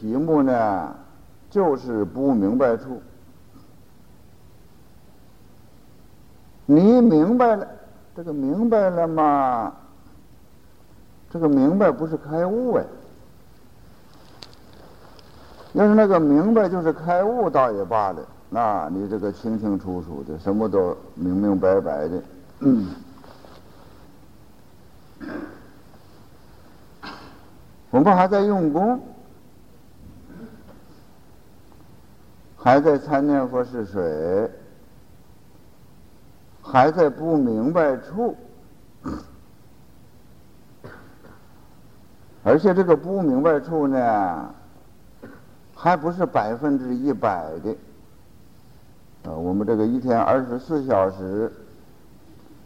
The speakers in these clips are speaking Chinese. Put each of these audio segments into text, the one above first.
题目呢，就是不明白处。你明白了，这个明白了吗？这个明白不是开悟哎。要是那个明白就是开悟，倒也罢了。那你这个清清楚楚的，什么都明明白白的。我们还在用功，还在参念佛是水。还在不明白处，而且这个不明白处呢，还不是百分之一百的。啊，我们这个一天二十四小时，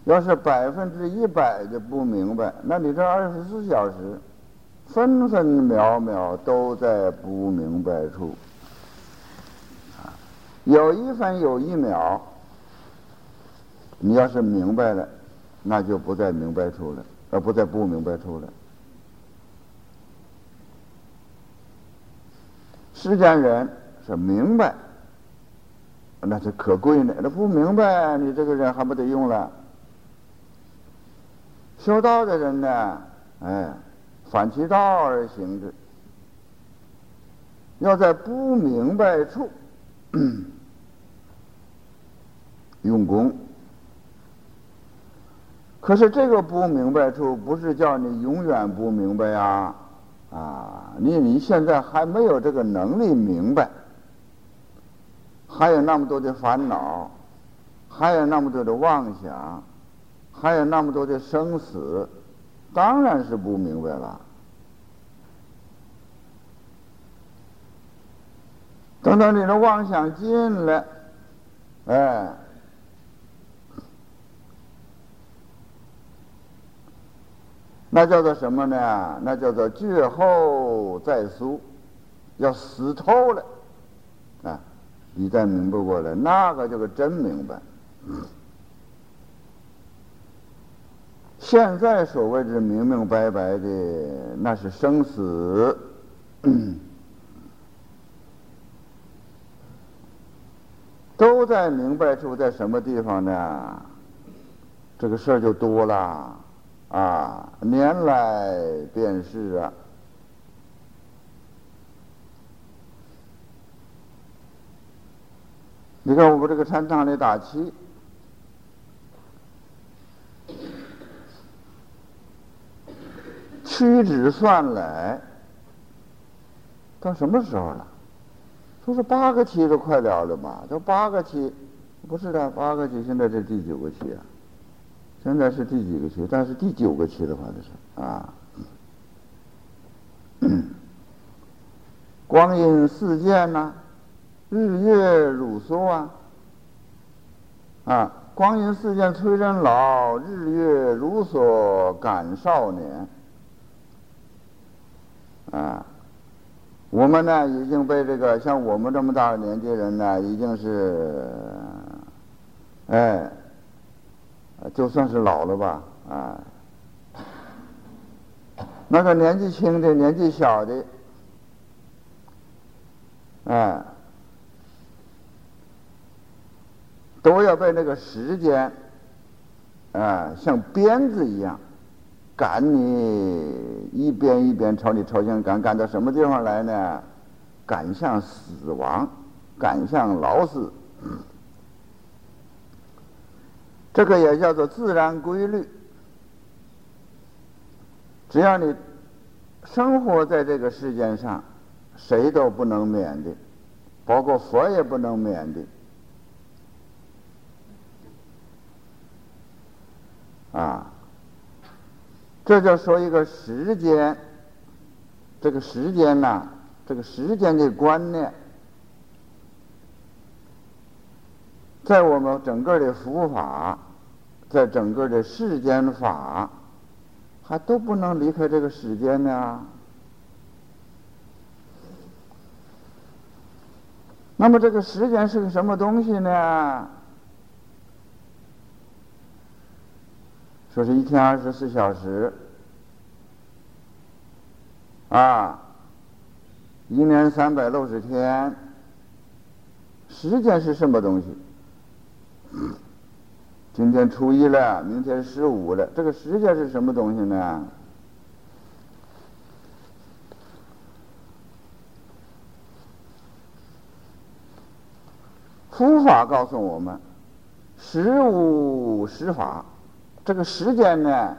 要是百分之一百的不明白，那你这二十四小时，分分秒秒都在不明白处，有一分有一秒。你要是明白了，那就不在明白处了，而不在不明白处了。世间人是明白，那是可贵呢；那不明白，你这个人还不得用了。修道的人呢，哎，反其道而行之，要在不明白处用功。可是这个不明白处，不是叫你永远不明白呀，啊，你你现在还没有这个能力明白，还有那么多的烦恼，还有那么多的妄想，还有那么多的生死，当然是不明白了。等等，你的妄想尽了，哎。那叫做什么呢？那叫做绝后再苏，要死透了啊！你再明白过来，那个叫做真明白。现在所谓的明明白白的，那是生死，都在明白处，在什么地方呢？这个事儿就多了。啊，年来便是啊。你看我们这个禅堂里打气，屈指算来，到什么时候了？说是八个期都快了了嘛？都八个期，不是的，八个期现在是第九个期啊。现在是第几个期？但是第九个期的话，就是啊。光阴似箭呐，日月如梭啊。啊，光阴似箭催人老，日月如梭赶少年。啊，我们呢已经被这个像我们这么大的年纪人呢，已经是，哎。就算是老了吧，啊，那个年纪轻的、年纪小的，哎，都要被那个时间，啊，像鞭子一样赶你，一鞭一鞭朝你朝向赶，赶到什么地方来呢？赶向死亡，赶向老死。这个也叫做自然规律。只要你生活在这个世界上，谁都不能免的，包括佛也不能免的。啊，这就说一个时间，这个时间呐，这个时间的观念，在我们整个的佛法。在整个的世间法，还都不能离开这个时间呢。那么这个时间是个什么东西呢？说是一天二十四小时，啊，一年三百六十天，时间是什么东西？今天初一了，明天十五了，这个时间是什么东西呢？佛法告诉我们，时无时法，这个时间呢，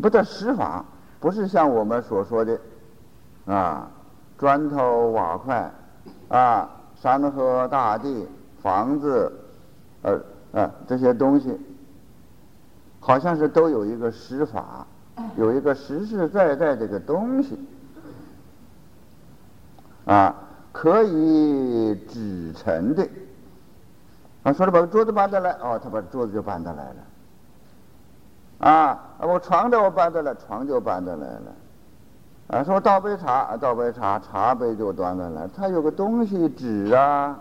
不得时法，不是像我们所说的啊，砖头瓦块啊，山河大地，房子，呃啊这些东西，好像是都有一个时法，有一个实实在在这个东西啊。可以指成的，啊，说的把桌子搬得来，哦，他把桌子就搬得来了，啊，我床的我搬得来，床就搬得来了，啊，说倒杯茶，倒杯茶，茶杯就端得来，他有个东西指啊。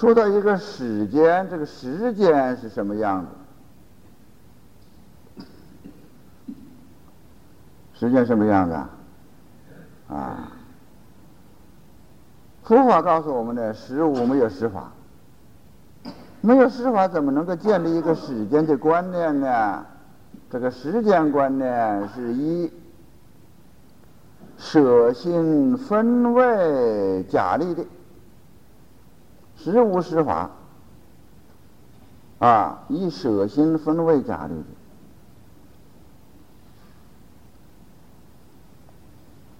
说到一个时间，这个时间是什么样子？时间什么样子？啊，啊佛法告诉我们的，实无没有实法，没有实法怎么能够建立一个时间的观念呢？这个时间观念是一舍心分位假立的，实无实法啊，以舍心分为假立的。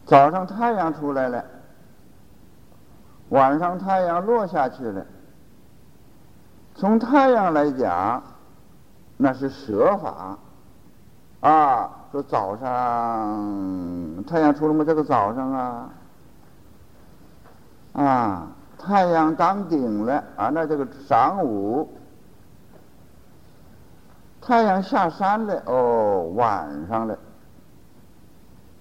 早上太阳出来了，晚上太阳落下去了。从太阳来讲，那是舍法啊。说早上太阳出了吗？这个早上啊，啊，太阳当顶了啊，那这个晌午，太阳下山了哦，晚上了。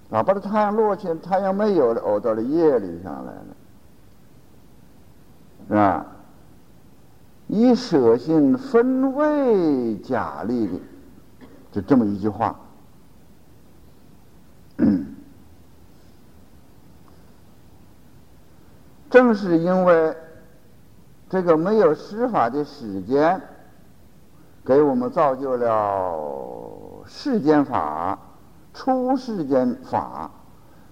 啊，把这太阳落去，太阳没有了，哦，到了夜里上来了，是吧？以舍性分位假立的，就这么一句话。正是因为这个没有施法的时间，给我们造就了世间法。出世间法，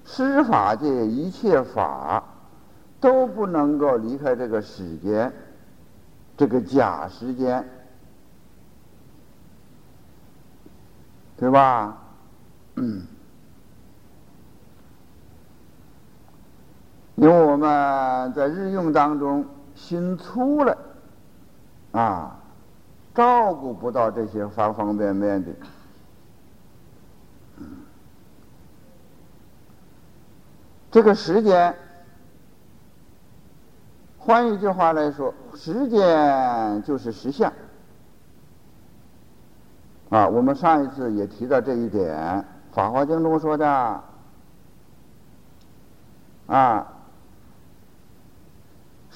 施法界一切法都不能够离开这个时间，这个假时间，对吧？嗯因为我们在日用当中心粗了，啊，照顾不到这些方方面面的。这个时间，换一句话来说，时间就是实相。啊，我们上一次也提到这一点，《法华经》中说的，啊，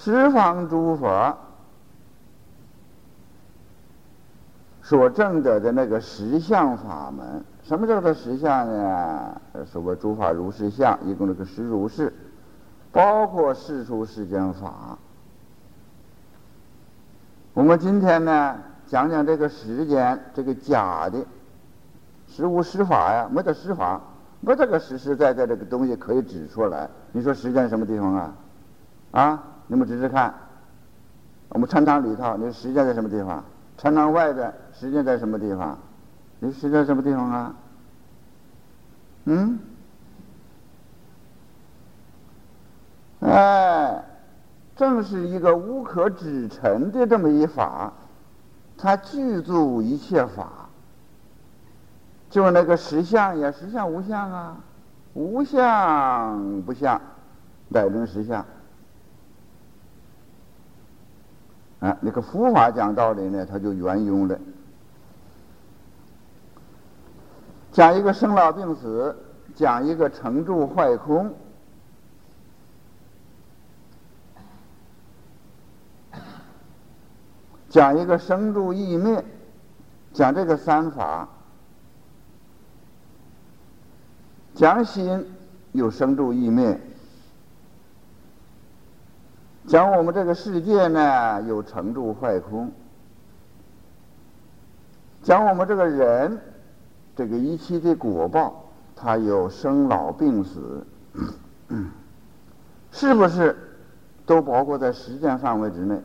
十方诸佛所证得的那个实相法门。什么叫做实相呢？所谓诸法如是相，一共这个实如是，包括世出世间法。我们今天呢，讲讲这个时间，这个假的，实无实法呀，没得实法，没这个实实在在这个东西可以指出来。你说时间什么地方啊？啊，你们指指看。我们禅堂里头，你说时间在什么地方？禅堂外边，时间在什么地方？你是在什么地方啊？嗯？哎，正是一个无可指成的这么一法，它具足一切法，就那个实相也实相无相啊，无相不相，乃成实相。啊，那个佛法讲道理呢，它就圆融了。讲一个生老病死，讲一个成住坏空，讲一个生住异灭，讲这个三法，讲心有生住意灭，讲我们这个世界呢有成住坏空，讲我们这个人这个一期的果报，它有生老病死，是不是都包括在时间范围之内？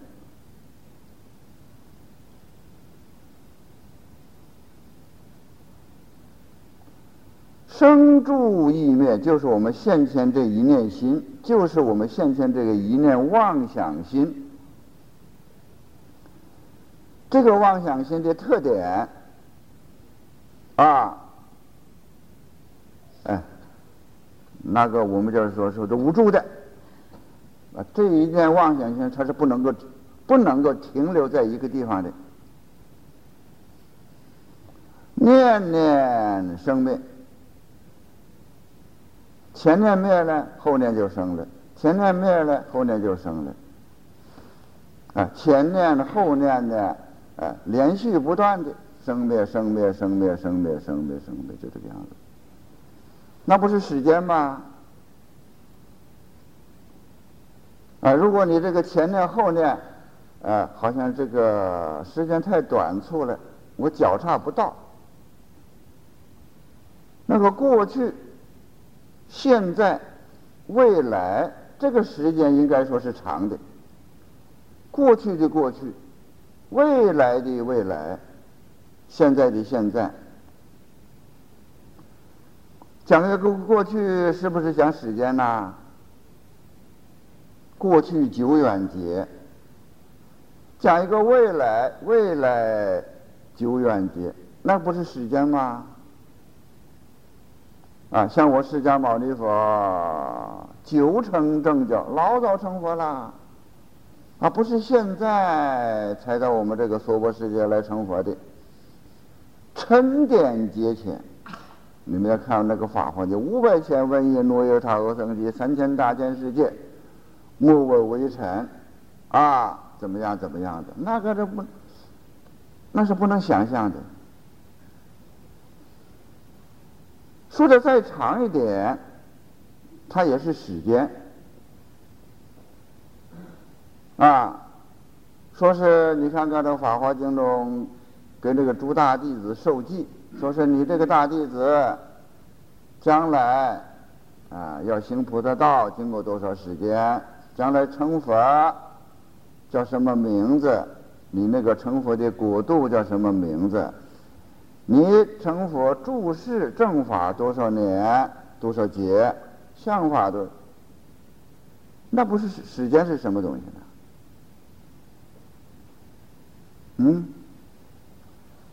生住意灭，就是我们现前这一念心，就是我们现前这个一念妄想心。这个妄想心的特点，啊，哎，那个我们就是说说这无助的，啊，这一念妄想心它是不能够不能够停留在一个地方的，念念生灭。前念灭了，后念就生了；前念灭了，后念就生了。啊，前念后念的，啊，连续不断的生灭、生灭、生灭、生灭、生灭、生灭，就这个样子。那不是时间吗？啊，如果你这个前念后念，啊，好像这个时间太短促了，我觉察不到。那个过去。现在、未来这个时间应该说是长的。过去的过去，未来的未来，现在的现在，讲一个过去是不是讲时间呐？过去久远节，讲一个未来，未来久远节，那不是时间吗？啊，像我释迦牟尼佛九成正教，老早成佛了，啊，不是现在才到我们这个娑婆世界来成佛的，沉甸劫前，你们要看那个法华经，五百千万亿诺耶他阿僧祇，三千大千世界，莫为微尘，啊，怎么样怎么样的，那个这不，那是不能想象的。说的再长一点，它也是时间啊。说是你看看这《法华经》中，跟这个诸大弟子受记，说是你这个大弟子将来啊要行菩萨道，经过多少时间，将来成佛叫什么名字？你那个成佛的国度叫什么名字？你成佛注释正法多少年多少劫，相法多，那不是时间是什么东西呢？嗯？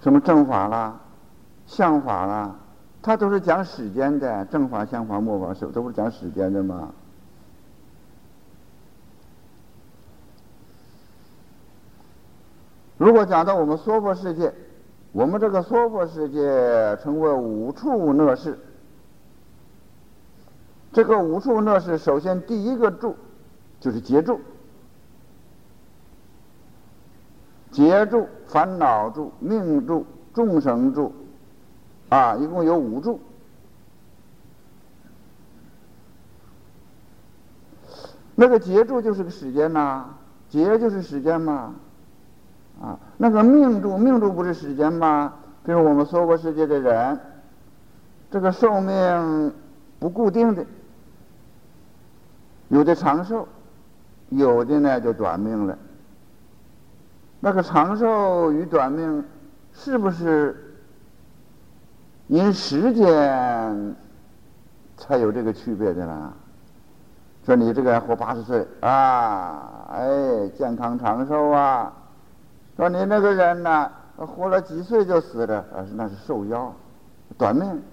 什么正法啦，相法啦，它都是讲时间的，正法、相法、末法、手，都不是讲时间的吗？如果讲到我们娑婆世界。我们这个娑婆世界称为五处乐世。这个五处乐世，首先第一个住就是劫住，劫住、烦恼住、命住、众生住，啊，一共有五住。那个劫住就是个时间呐，劫就是时间嘛。啊，那个命住命住不是时间吗？比如我们娑婆世界的人，这个寿命不固定的，有的长寿，有的呢就短命了。那个长寿与短命，是不是因时间才有这个区别的呢？说你这个活八十岁啊，哎，健康长寿啊。说你那个人呢，活了几岁就死了，啊，那是寿夭，短命。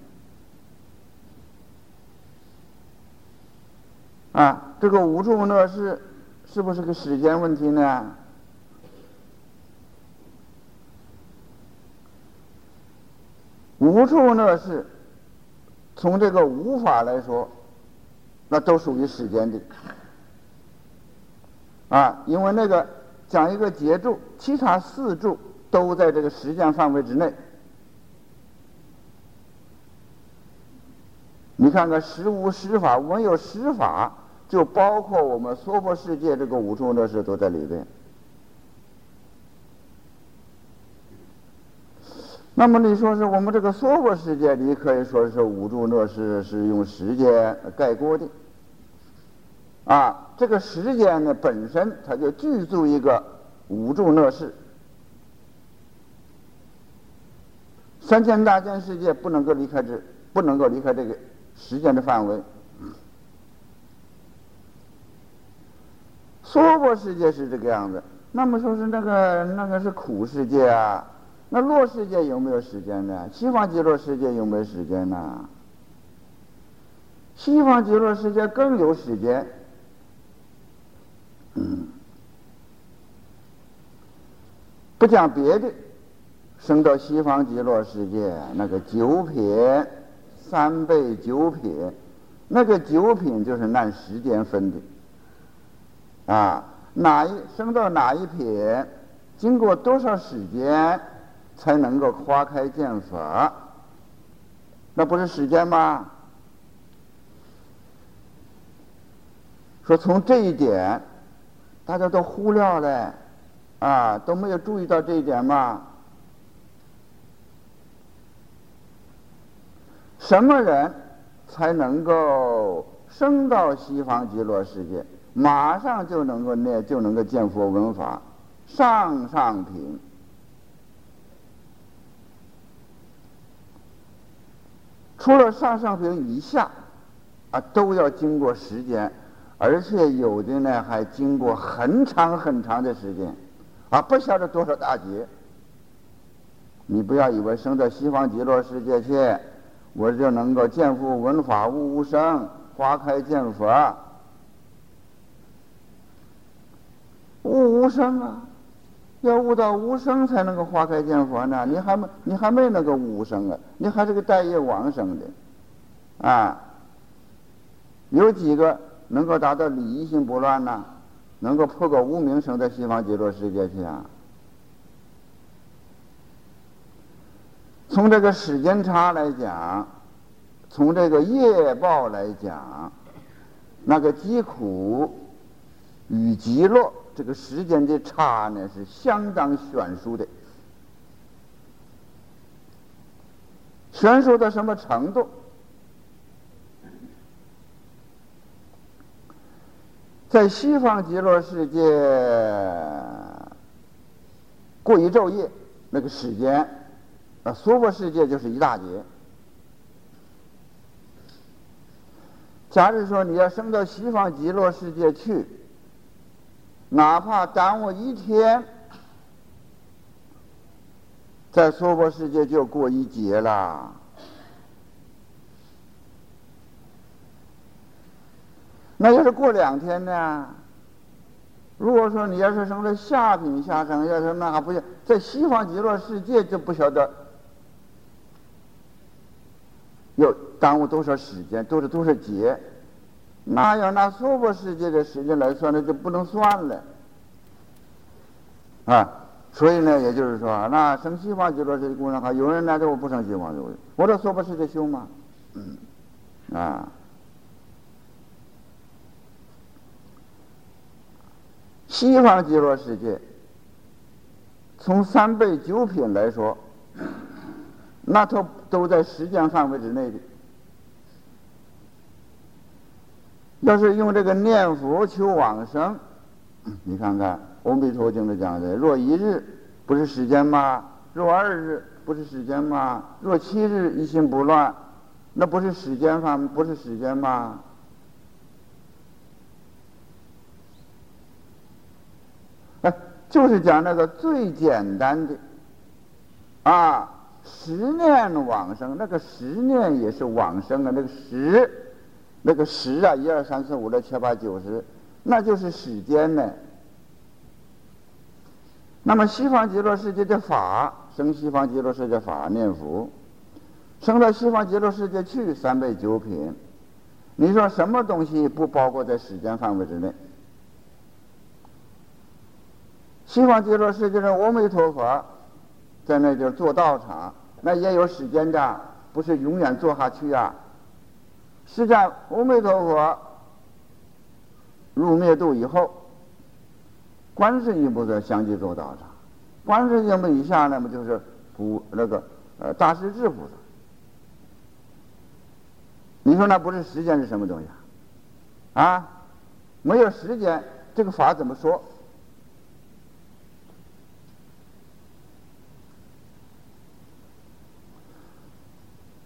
啊，这个无处乐是是不是个时间问题呢？无处乐事，从这个无法来说，那都属于时间的。啊，因为那个。讲一个节柱，其他四柱都在这个时间范围之内。你看看实无实法，我们有实法，就包括我们娑婆世界这个五重乐事都在里边。那么你说是我们这个娑婆世界你，可以说是五重乐事是用时间概括的。啊，这个时间呢本身它就具足一个五重乐事。三千大千世界不能够离开这，不能够离开这个时间的范围。娑婆世界是这个样子，那么说是那个那个是苦世界啊，那乐世界有没有时间呢？西方极乐世界有没有时间呢？西方极乐世界更有时间。嗯，不讲别的。升到西方极乐世界，那个九品、三倍九品，那个九品就是按时间分的，啊，哪一升到哪一品，经过多少时间才能够花开见佛？那不是时间吗？说从这一点，大家都忽略了，啊，都没有注意到这一点吗？什么人才能够升到西方极乐世界？马上就能够念，就能够见佛闻法。上上品，除了上上品以下，啊，都要经过时间，而且有的呢还经过很长很长的时间，啊，不晓得多少大劫。你不要以为升到西方极乐世界去。我就能够见佛闻法悟无生，花开见佛，悟无生啊！要悟到无生才能够花开见佛呢。你还没，你还没那个悟无生啊！你还是个待业王生的，啊！有几个能够达到礼仪性不乱呢？能够破个无名生在西方极乐世界去啊？从这个时间差来讲，从这个业报来讲，那个疾苦与极乐这个时间的差呢，是相当悬殊的。悬殊到什么程度？在西方极乐世界过一昼夜，那个时间。那娑婆世界就是一大劫。假如说你要升到西方极乐世界去，哪怕耽误一天，在娑婆世界就过一劫了。那要是过两天呢？如果说你要是升到下品下生，要是那还不行，在西方极乐世界就不晓得。要耽误多少时间，多少多少节？那要拿娑婆世界的时间来算，那就不能算了啊！所以呢，也就是说，那生西方极乐世界工人哈，有人来这我不生西方极乐，我这娑婆世界修吗？嗯啊，西方极乐世界从三倍九品来说。那都都在时间范围之内的。要是用这个念佛求往生，你看看《阿弥陀经》里讲的：若一日不是时间吗？若二日不是时间吗？若七日一心不乱，那不是时间范，不是时间吗？哎，就是讲那个最简单的啊。十念往生，那个十念也是往生啊。那个十，那个十啊，一二三四五六七八九十，那就是时间呢。那么西方极乐世界的法，生西方极乐世界法念佛，生到西方极乐世界去三倍九品，你说什么东西不包括在时间范围之内？西方极乐世界上阿弥陀佛。在那地儿做道场，那也有时间的，不是永远做下去啊。是在阿弥陀佛入灭度以后，观世音菩萨相继做道场，观世音菩萨以下那么就是普那个呃大势至菩萨。你说那不是时间是什么东西啊？啊，没有时间，这个法怎么说？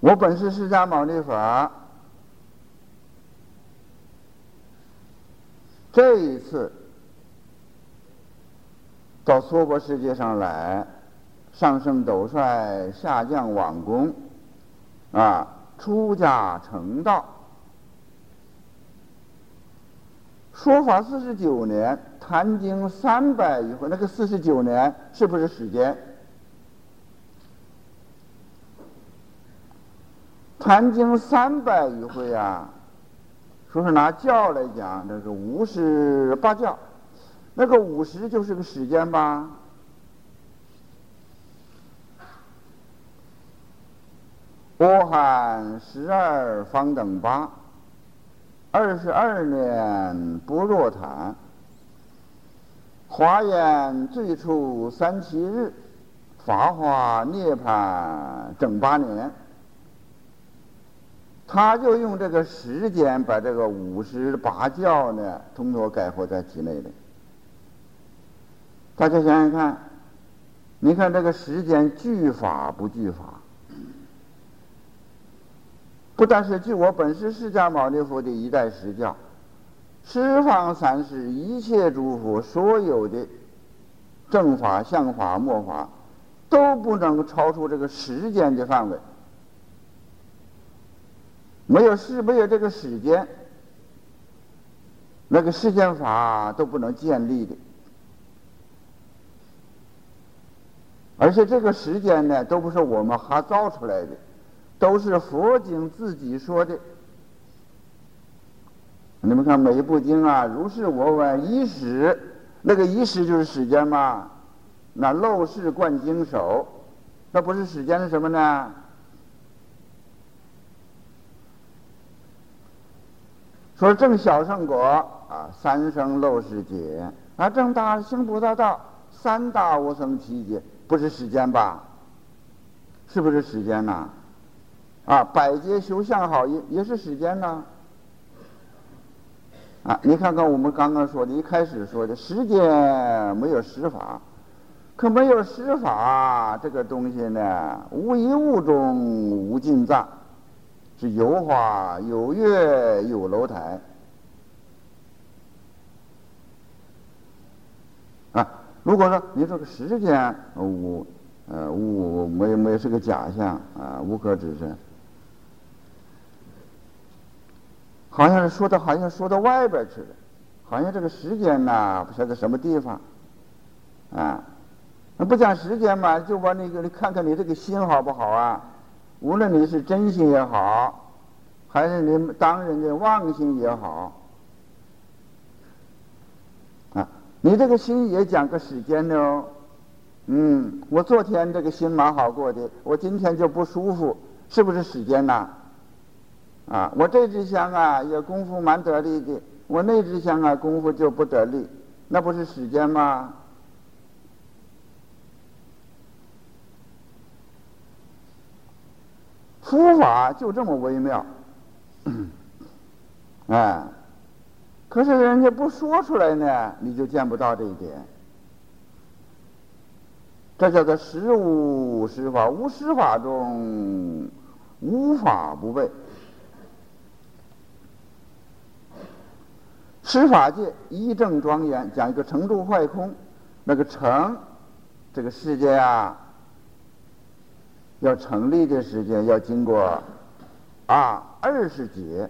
我本是释迦牟尼佛，这一次到娑婆世界上来，上升斗率，下降王宫，啊，出家成道，说法四十九年，谈经三百余回，那个四十九年是不是时间？谈经三百余回啊，说是拿教来讲，这个五十八教，那个五十就是个时间吧。阿含十二方等八，二十二年不若谈，华严最初三七日，法华涅盘整八年。他就用这个时间把这个五十八教呢，统统概括在体内的。大家想想看，你看这个时间具法不具法？不但是据我本师释迦牟尼佛的一代实教，十方三世一切诸佛所有的正法、相法、末法，都不能超出这个时间的范围。没有时，没有这个时间，那个时间法都不能建立的。而且这个时间呢，都不是我们哈造出来的，都是佛经自己说的。你们看每一部经啊，如是我闻一时，那个一时就是时间嘛。那漏世贯经手，那不是时间是什么呢？说正小圣果啊，三生漏世劫啊，正大行菩萨道，三大无生七劫，不是时间吧？是不是时间呐？啊，百劫修相好也也是时间呐。啊，你看看我们刚刚说的，一开始说的时间没有施法，可没有施法这个东西呢，无一物中无尽藏。有花有月有楼台啊！如果说你这个时间无呃无没没是个假象啊，无可指认，好像是说的好像说到外边去了，好像这个时间呐不晓得什么地方啊？那不讲时间嘛，就把那个你看看你这个心好不好啊？无论你是真心也好，还是你当人的妄心也好，啊，你这个心也讲个时间的哦。嗯，我昨天这个心蛮好过的，我今天就不舒服，是不是时间呐？啊，我这支香啊也功夫蛮得力的，我那支香啊功夫就不得力，那不是时间吗？佛法就这么微妙，哎，可是人家不说出来呢，你就见不到这一点。这叫做实无实法，无实法中无法不备。实法界一正庄严，讲一个成住坏空，那个成，这个世界啊。要成立的时间要经过啊二十劫，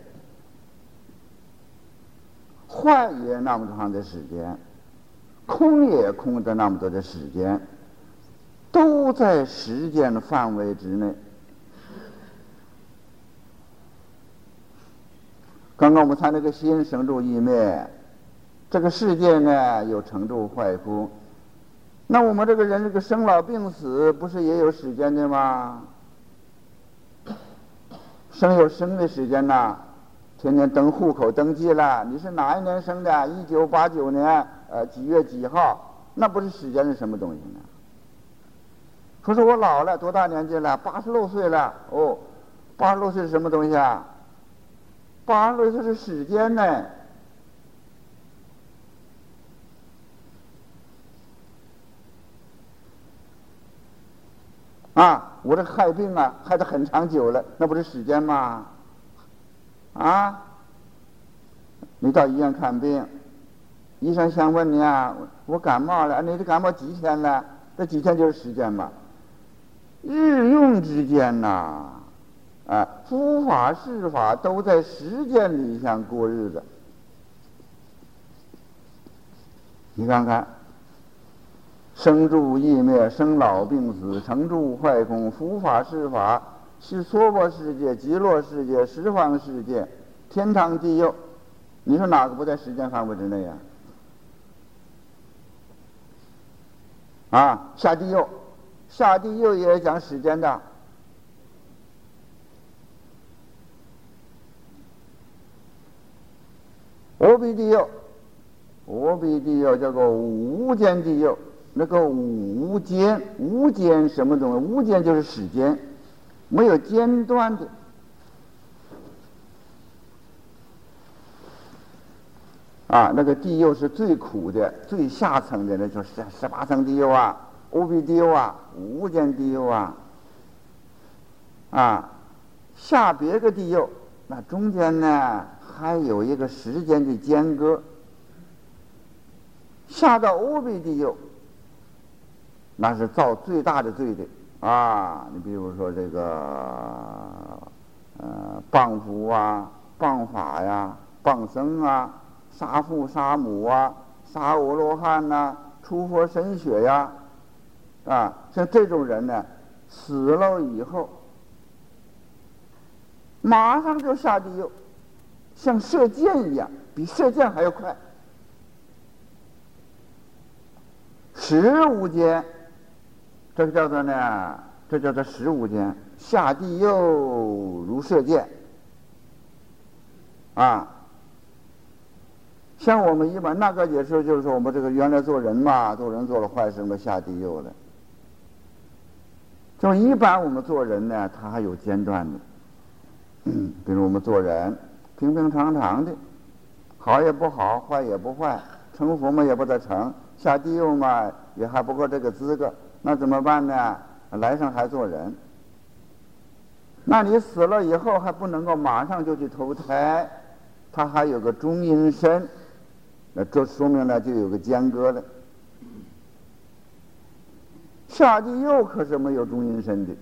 坏也那么长的时间，空也空的那么多的时间，都在时间的范围之内。刚刚我们谈那个心生住意灭，这个世界呢有成住坏空。那我们这个人这个生老病死不是也有时间的吗？生有生的时间呐，天天登户口登记了，你是哪一年生的？一九八九年，呃，几月几号？那不是时间是什么东西呢？说是我老了，多大年纪了？八十六岁了。哦，八十六岁是什么东西啊？八十六岁是时间呢。啊，我这害病啊，害得很长久了，那不是时间吗？啊，你到医院看病，医生想问你啊，我感冒了，你这感冒几天了？这几天就是时间嘛。日用之间呐，啊，诸法事法都在时间里向过日子。你看看。生住异灭，生老病死，成住坏空，佛法是法，是娑婆世界、极乐世界、十方世界、天堂地狱，你说哪个不在时间范围之内呀？啊，下地狱，下地狱也讲时间的。无比地狱，无比地狱叫做无间地狱。那个无间，无间什么东西？无间就是时间，没有间断的。啊，那个地狱是最苦的，最下层的，那就是十八层地狱啊，无比地狱啊，无间地狱啊。啊，下别个地狱，那中间呢还有一个时间的间隔，下到无比地狱。那是造最大的罪的啊！你比如说这个呃，谤佛啊、谤法呀、谤僧啊、杀父杀母啊、杀阿罗汉呐、出佛神血呀，啊，像这种人呢，死了以后，马上就下地狱，像射箭一样，比射箭还要快，十五间。这个叫做呢，这叫做十五间下地狱如射箭啊。像我们一般那个也是，就是说我们这个原来做人嘛，做人做了坏事嘛，下地狱了。就一般我们做人呢，他还有间断的，比如我们做人平平常常的，好也不好，坏也不坏，成佛嘛也不得成，下地狱嘛也还不够这个资格。那怎么办呢？来生还做人？那你死了以后还不能够马上就去投胎，他还有个中阴身，那这说明了就有个间隔了。下地狱可是没有中阴身的，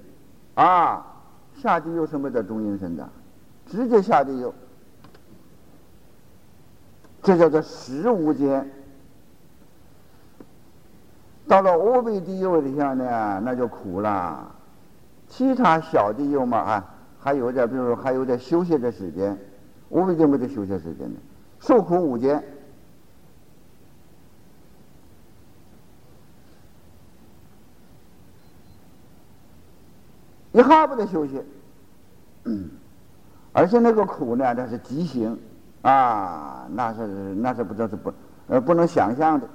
啊，下地狱什么叫中阴身的？直接下地狱，这叫做十无间。到了无比地狱里下呢，那就苦了。其他小地狱嘛，啊，还有点，比如还有点休息的时间。无比地没得休息时间的，受苦无间，一哈不得休息。嗯 而且那个苦呢，那是极刑啊，那是那是不知道是不呃不能想象的。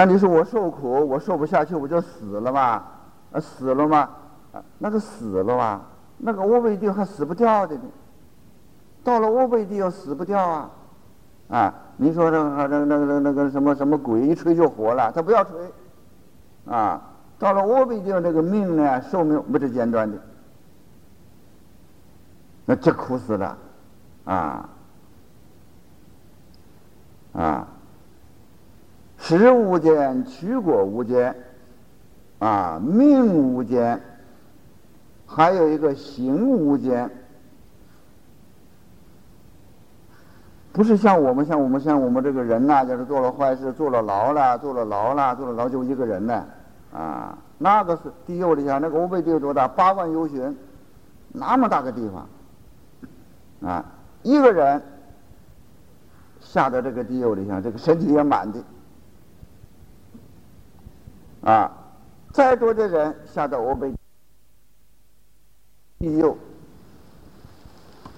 那你说我受苦，我受不下去，我就死了嘛？啊，死了嘛？啊，那个死了啊，那个卧贝地还死不掉的呢。到了卧贝地又死不掉啊！啊，你说这个那个那个那个什么什么鬼一吹就活了，他不要吹。啊，到了卧贝地这个命呢，寿命不是间断的，那这苦死了，啊，啊。食无间，取果无间，啊，命无间，还有一个行无间，不是像我们像我们像我们这个人呐，就是做了坏事，坐了牢了，坐了牢了，坐了牢就一个人呢，啊，那个是地狱里下那个乌贝地狱多大？八万由旬，那么大个地方，啊，一个人下到这个地狱里下，这个身体也满的。啊，再多的人下到欧贝地右。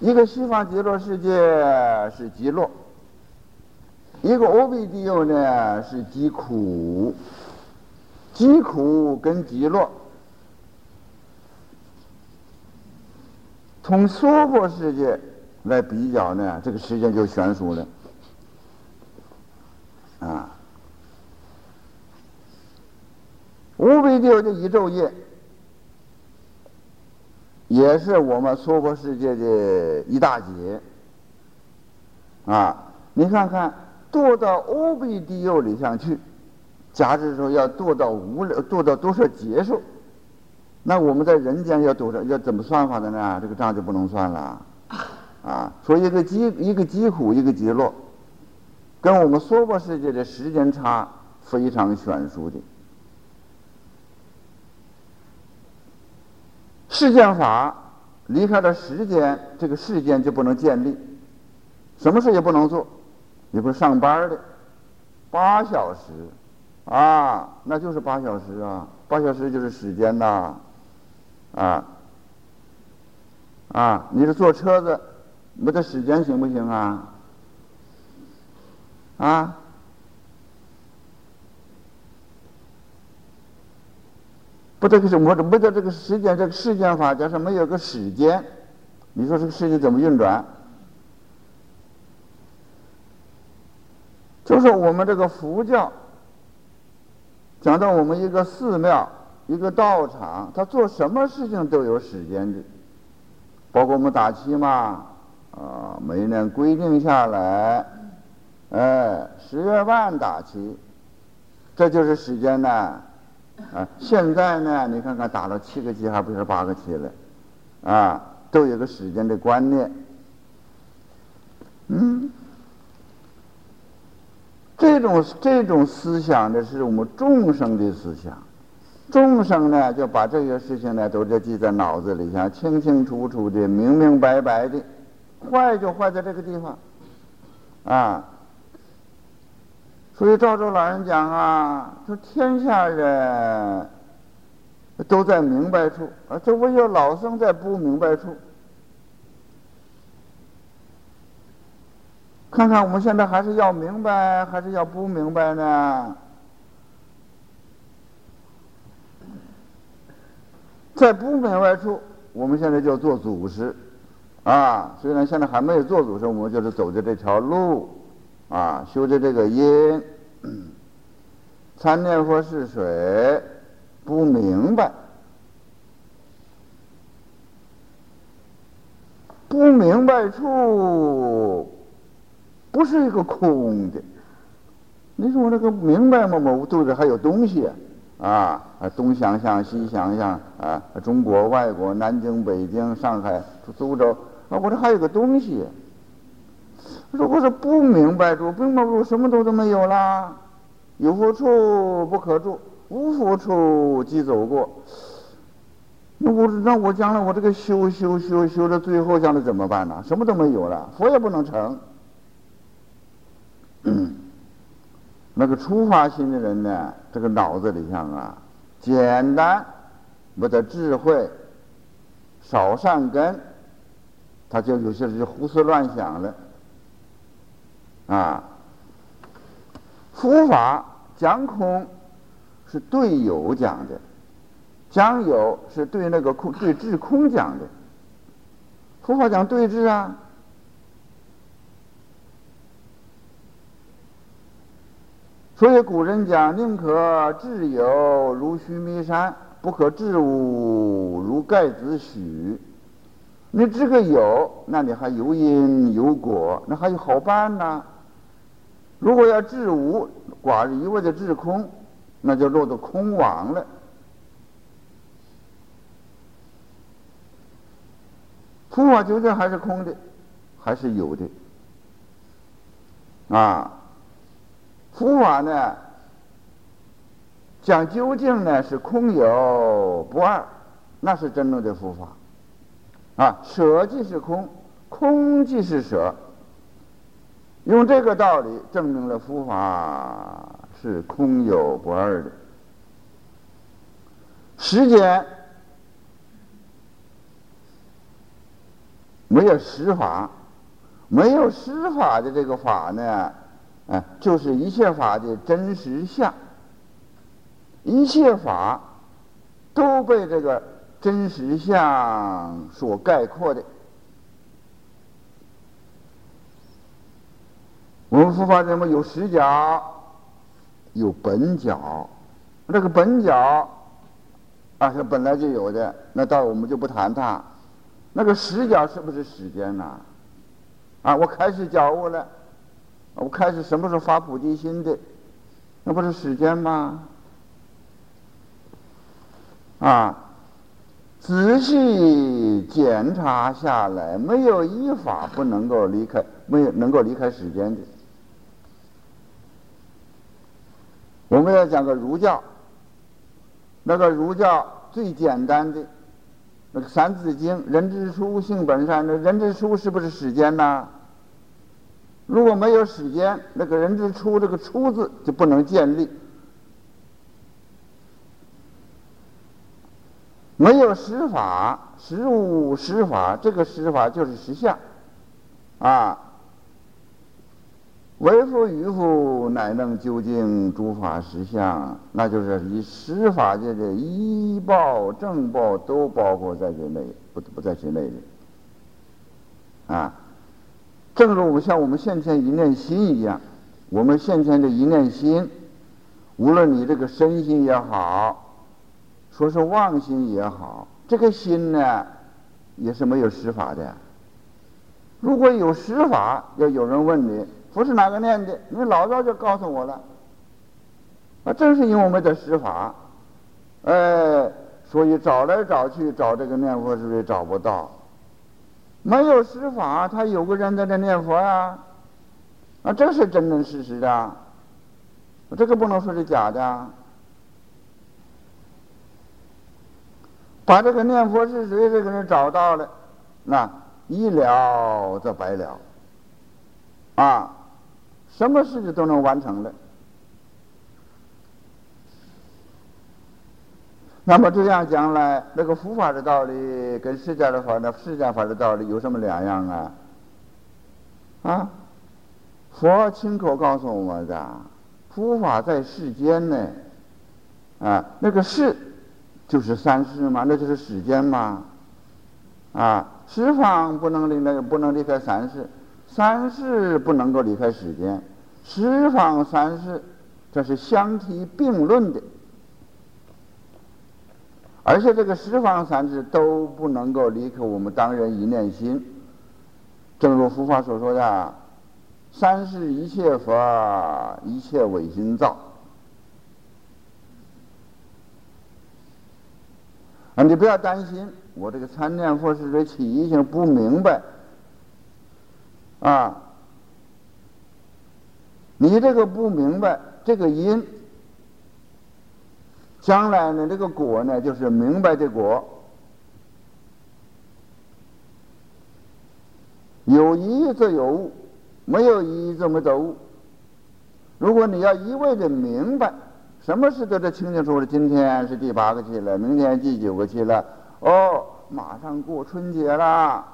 一个西方极乐世界是极乐，一个欧比地右呢是极苦。极苦跟极乐，从娑婆世界来比较呢，这个时间就悬殊了。啊，无比地的一昼夜。也是我们娑婆世界的一大劫啊！你看看，堕到欧比地狱里上去，假使说要堕到无量，堕到多少劫数？那我们在人间要多少？要怎么算法的呢？这个账就不能算了啊！说一个极一个极苦，一个极乐，跟我们娑婆世界的时间差非常悬殊的。世间法离开了时间，这个世间就不能建立，什么事也不能做，也不是上班的，八小时，啊，那就是八小时啊，八小时就是时间呐，啊，啊，你是坐车子，没这时间行不行啊？啊？不，这个是我这没得这个时间，这个时间法，假设没有个时间，你说这个世界怎么运转？就是我们这个佛教，讲到我们一个寺庙、一个道场，他做什么事情都有时间的，包括我们打旗嘛，啊，每年规定下来，哎，十月半打旗，这就是时间呢。啊，现在呢，你看看打了七个七，还不是八个七了，啊，都有个时间的观念。嗯，这种这种思想呢，是我们众生的思想。众生呢，就把这些事情呢，都就记在脑子里，想清清楚楚的、明明白白的。坏就坏在这个地方，啊。所以赵州老人讲啊，说天下人都在明白处，啊，这唯有老僧在不明白处。看看我们现在还是要明白，还是要不明白呢？在不明白处，我们现在就做祖师，啊，虽然现在还没有做祖师，我们就是走的这条路，啊，修的这个因。参念佛是水，不明白，不明白处不是一个空的。你说我这个明白吗？我肚子还有东西！啊，东想想，西想想啊，中国、外国、南京、北京、上海、苏州啊，我这还有个东西。如果是不明白住，不明白住，什么都都没有啦。有福处不可住，无福处即走过。那我那我将来我这个修修修修到最后将来怎么办呢？什么都没有了，佛也不能成。那个出发心的人呢，这个脑子里向啊，简单，没得智慧，少善根，他就有些人就胡思乱想了，啊。佛法讲空是对有讲的，讲有是对那个空对智空讲的。佛法讲对治啊，所以古人讲宁可智有如须弥山，不可智无如盖子许。你这个有，那你还有因有果，那还有好办呢。如果要治无，寡一味的治空，那就落到空亡了。佛法究竟还是空的，还是有的？啊，佛法呢，讲究竟呢是空有不二，那是真正的佛法。啊，舍即是空，空即是舍。用这个道理证明了佛法是空有不二的。时间没有实法，没有实法的这个法呢，啊，就是一切法的真实相。一切法都被这个真实相所概括的。我们佛法怎么有实角，有本角？这个本角啊是本来就有的，那到我们就不谈它。那个实角是不是时间呐？啊，我开始觉悟了，我开始什么时候发菩提心的？那不是时间吗？啊，仔细检查下来，没有一法不能够离开，没有能够离开时间的。我们要讲个儒教，那个儒教最简单的那个《三字经》，人之初，性本善。那人之初是不是时间呢？如果没有时间，那个人之初这个“初”字就不能建立。没有实法，实无实法，这个实法就是实相，啊，为夫与夫乃能究竟诸法实相，那就是以实法界的医报正报都包括在这内，不不在这内的，啊，正如我们像我们现前一念心一样，我们现前的一念心，无论你这个身心也好。说是妄心也好，这个心呢，也是没有实法的。如果有实法，要有人问你，不是哪个念的，你老早就告诉我了。啊，正是因为我们的施法，哎，所以找来找去找这个念佛是不是找不到？没有施法，他有个人在这念佛呀，啊，这是真真实实的，这个不能说是假的。把这个念佛是谁这个人找到了，那一了则百了，啊，什么事情都能完成了。那么这样讲来，那个佛法的道理跟释迦的法、那释迦法的道理有什么两样啊？啊，佛亲口告诉我们的，佛法在世间呢，啊，那个世。就是三世嘛，那就是时间嘛，啊，十方不能离那个不能离开三世，三世不能够离开时间，十方三世这是相提并论的，而且这个十方三世都不能够离开我们当人一念心，正如佛法所说的，三世一切佛，一切唯心造。啊，你不要担心，我这个参念佛是这起疑心不明白，啊，你这个不明白这个因，将来呢这个果呢就是明白的果，有疑则有悟，没有疑则没得悟。如果你要一味的明白。什么事都得清清楚楚。今天是第八个期了，明天第九个期了。哦，马上过春节了。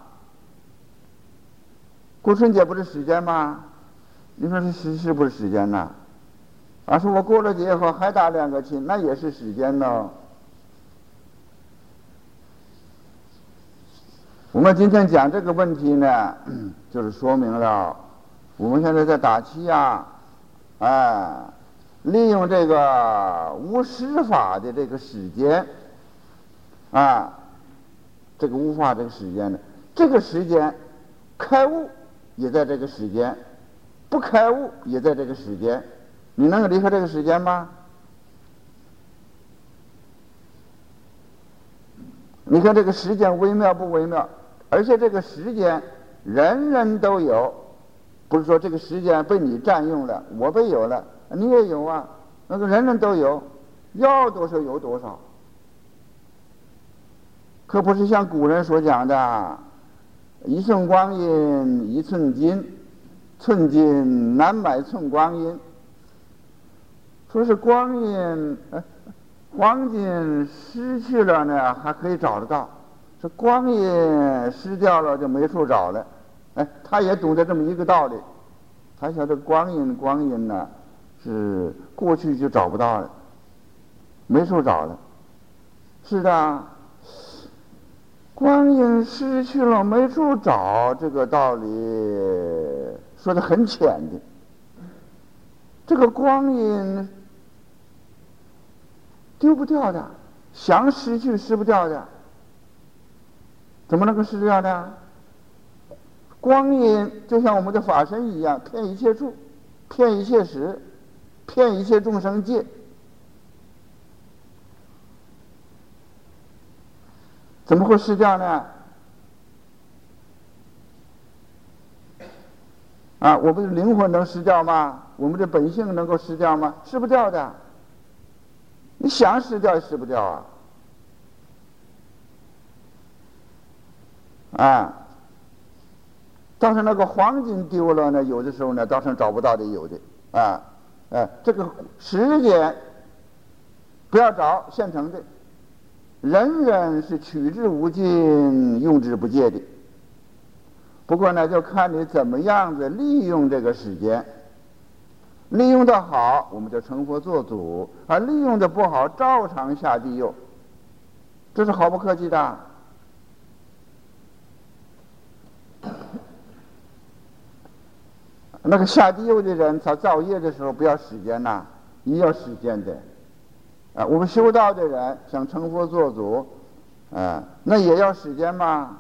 过春节不是时间吗？你说这是是不是时间呢？啊，说我过了节以后还打两个亲，那也是时间呢。我们今天讲这个问题呢，就是说明了我们现在在打气呀，哎。利用这个无施法的这个时间，啊，这个无法这个时间呢，这个时间开悟也在这个时间，不开悟也在这个时间，你能够离开这个时间吗？你看这个时间微妙不微妙？而且这个时间人人都有，不是说这个时间被你占用了，我被有了。你也有啊，那个人人都有，要多少有多少，可不是像古人所讲的“一寸光阴一寸金，寸金难买寸光阴”。说是光阴，黄金失去了呢还可以找得到，这光阴失掉了就没处找了。哎，他也懂得这么一个道理，他晓得光阴光阴呢是过去就找不到了，没处找了。是的，光阴失去了没处找，这个道理说的很浅的。这个光阴丢不掉的，想失去失不掉的，怎么能够失掉呢？光阴就像我们的法身一样，骗一切处，骗一切时，骗一切众生界，怎么会失掉呢？啊，我们的灵魂能失掉吗？我们的本性能够失掉吗？失不掉的。你想失掉也失不掉啊！啊，倒是那个黄金丢了呢，有的时候呢，倒是找不到的，有的啊，哎，这个时间不要找现成的，人人是取之无尽，用之不竭的。不过呢，就看你怎么样子利用这个时间。利用的好，我们就成佛做主；而利用的不好，照常下地狱。这是毫不客气的。那个下地狱的人，他造业的时候不要时间呐，也要时间的。啊，我们修道的人想成佛做主，啊，那也要时间嘛。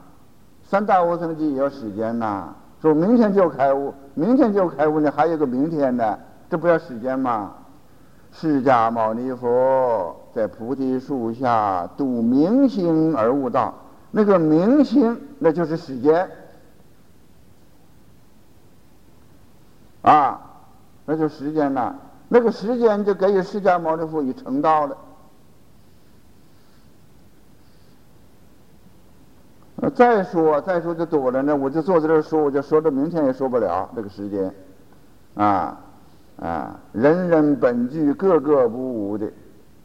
三大无生记也要时间呐，说明天就开悟，明天就开悟呢，还有个明天呢，这不要时间吗？释迦牟尼佛在菩提树下度明星而悟道，那个明星那就是时间，啊，那就时间呐，那个时间就给予释迦牟尼佛以成道了。再说再说就多了呢，我就坐在这儿说，我就说到明天也说不了这个时间，啊啊，人人本具，个个不无的，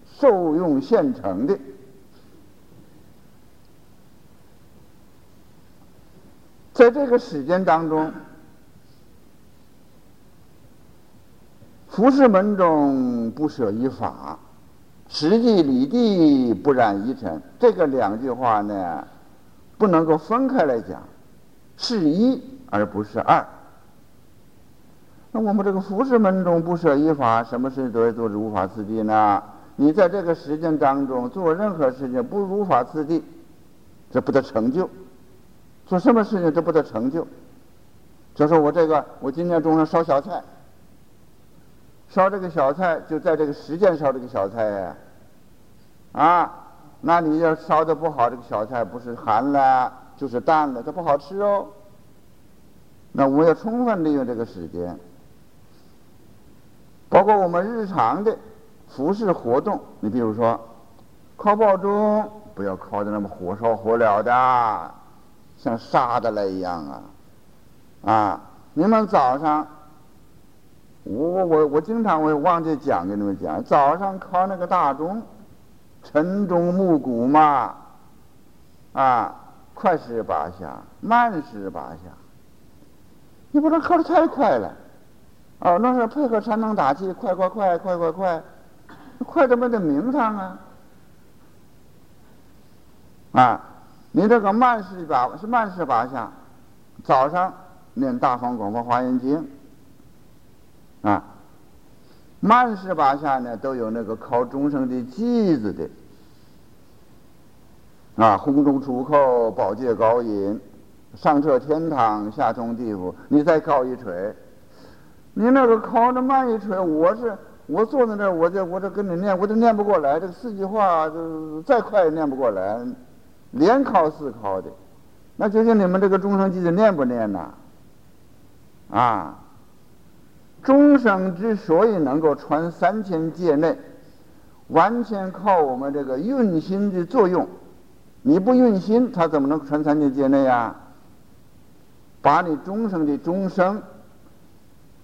受用现成的，在这个时间当中，服饰门中不舍一法，实际里地不染一尘，这个两句话呢。不能够分开来讲，是一而不是二。那我们这个服饰门中不设一法，什么事情都要做如法次第呢？你在这个时间当中做任何事情不如法次第，这不得成就。做什么事情都不得成就。就说我这个，我今天中午烧小菜，烧这个小菜就在这个时间烧这个小菜呀，啊。那你要烧的不好，这个小菜不是寒了就是淡了，它不好吃哦。那我要充分利用这个时间，包括我们日常的服饰活动。你比如说，敲爆钟不要敲的那么火烧火燎的，像杀的来一样啊！啊，你们早上，我我我经常会忘记讲给你们讲，早上敲那个大钟。晨钟暮鼓嘛，啊，快十八下，慢十八下。你不能靠的太快了，哦，那是配合禅能打气，快快快快快快，快的没得名堂啊！啊，你这个慢十八是慢十八下，早上念大方广佛华严经，啊。慢十八下呢，都有那个考终生的机子的，啊，红中出口，宝界高音，上彻天堂，下通地府。你再靠一锤，你那个考的慢一锤，我是我坐在那儿，我这我这跟你念，我都念不过来。这个四句话，就再快也念不过来，连考四考的，那究竟你们这个终生机子念不念呐？啊？终生之所以能够传三千界内，完全靠我们这个运心的作用。你不运心，他怎么能传三千界内呀？把你终生的终生，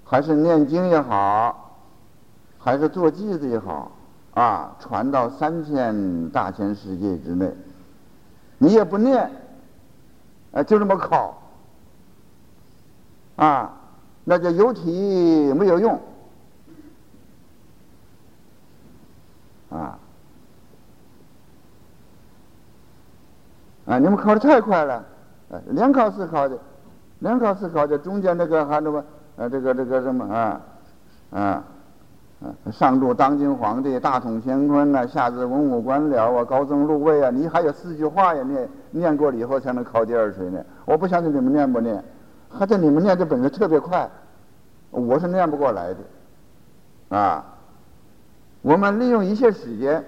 还是念经也好，还是做偈子也好，啊，传到三千大千世界之内，你也不念，啊，就这么考，啊，那就有题没有用，啊，啊，你们考的太快了，联考试考的，联考试考的，中间那个还那么，呃，这个这个什么啊，啊。上至当今皇帝，大统乾坤呐，下至文武官僚啊，高僧入位啊，你还有四句话呀？念念过了以后才能考第二锤呢。我不相信你们念不念，还在你们念的本事特别快，我是念不过来的，啊。我们利用一切时间，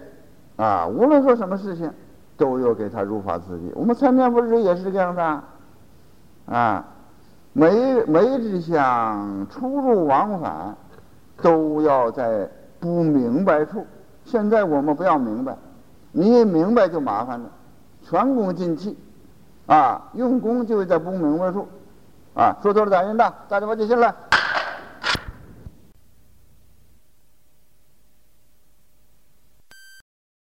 啊，无论做什么事情，都要给他如法自地。我们参念佛时也是这样的，啊，每每一支香出入往返。都要在不明白处。现在我们不要明白，你一明白就麻烦了，全功尽弃，啊，用功就在不明白处，啊，说多了打人的，大家伙就信了。